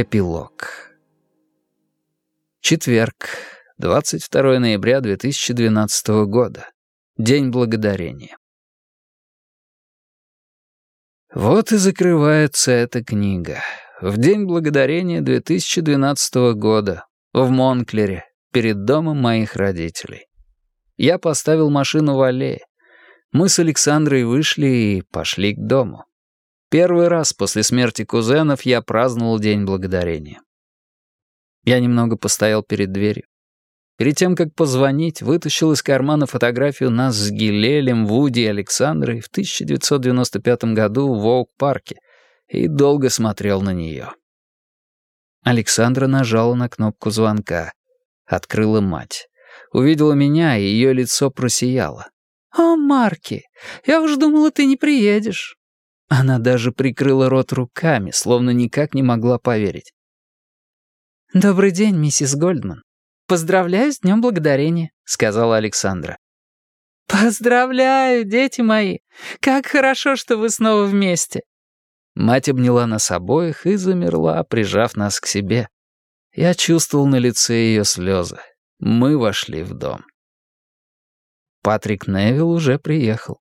Эпилог. Четверг, 22 ноября 2012 года. День Благодарения. Вот и закрывается эта книга. В День Благодарения 2012 года, в Монклере, перед домом моих родителей. Я поставил машину в аллее. Мы с Александрой вышли и пошли к дому. Первый раз после смерти кузенов я праздновал День Благодарения. Я немного постоял перед дверью. Перед тем, как позвонить, вытащил из кармана фотографию нас с Гилелем, Вуди и Александрой в 1995 году в Оук-парке и долго смотрел на нее. Александра нажала на кнопку звонка. Открыла мать. Увидела меня, и ее лицо просияло. «О, Марки, я уж думала, ты не приедешь». Она даже прикрыла рот руками, словно никак не могла поверить. «Добрый день, миссис Гольдман. Поздравляю с Днем Благодарения», — сказала Александра. «Поздравляю, дети мои! Как хорошо, что вы снова вместе!» Мать обняла нас обоих и замерла, прижав нас к себе. Я чувствовал на лице ее слезы. Мы вошли в дом. Патрик Невилл уже приехал.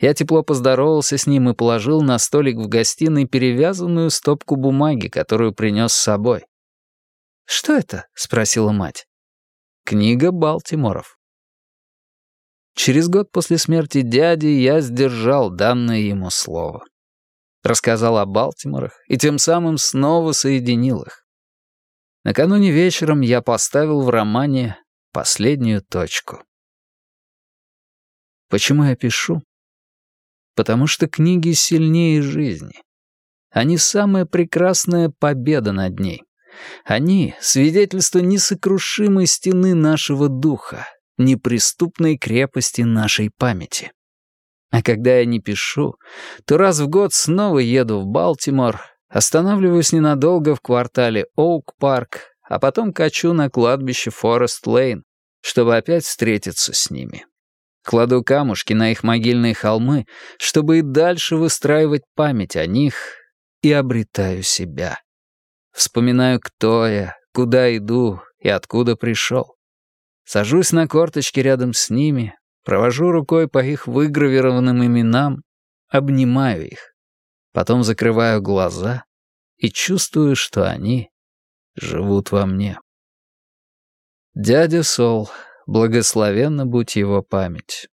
Я тепло поздоровался с ним и положил на столик в гостиной перевязанную стопку бумаги, которую принес с собой. «Что это?» — спросила мать. «Книга Балтиморов». Через год после смерти дяди я сдержал данное ему слово. Рассказал о Балтиморах и тем самым снова соединил их. Накануне вечером я поставил в романе последнюю точку. Почему я пишу? Потому что книги сильнее жизни. Они самая прекрасная победа над ней. Они — свидетельство несокрушимой стены нашего духа, неприступной крепости нашей памяти. А когда я не пишу, то раз в год снова еду в Балтимор, останавливаюсь ненадолго в квартале Оук-парк, а потом качу на кладбище Форест-Лейн, чтобы опять встретиться с ними. Кладу камушки на их могильные холмы, чтобы и дальше выстраивать память о них, и обретаю себя. Вспоминаю, кто я, куда иду и откуда пришел. Сажусь на корточки рядом с ними, провожу рукой по их выгравированным именам, обнимаю их. Потом закрываю глаза и чувствую, что они живут во мне. Дядя Сол Благословенно будь его память.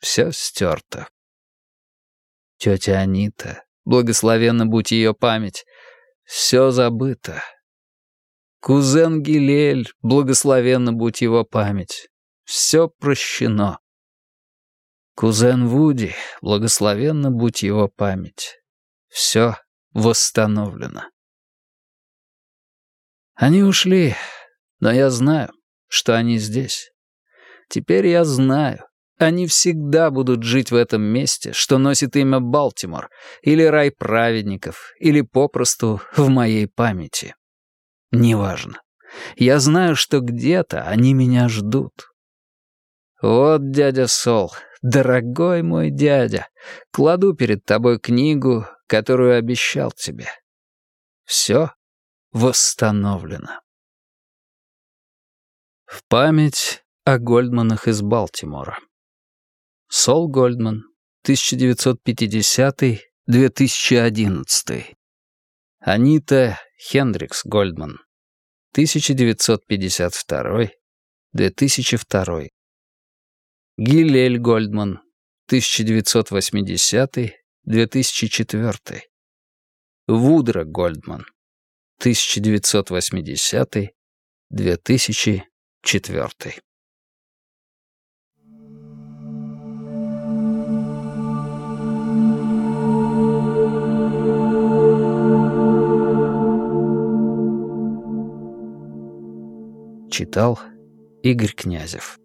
Все стерто. Тетя Анита, благословенно будь ее память. Все забыто. Кузен Гилель, благословенно будь его память. Все прощено. Кузен Вуди, благословенно будь его память. Все восстановлено. Они ушли, но я знаю, что они здесь. Теперь я знаю. Они всегда будут жить в этом месте, что носит имя Балтимор, или рай праведников, или попросту в моей памяти. Неважно. Я знаю, что где-то они меня ждут. Вот, дядя Сол, дорогой мой дядя, кладу перед тобой книгу, которую обещал тебе. Все восстановлено. В память о Гольдманах из Балтимора. Сол Гольдман, 1950-2011. Анита Хендрикс Гольдман, 1952-2002. Гилель Гольдман, 1980-2004. Вудра Гольдман, 1980-2004. Читал Игорь Князев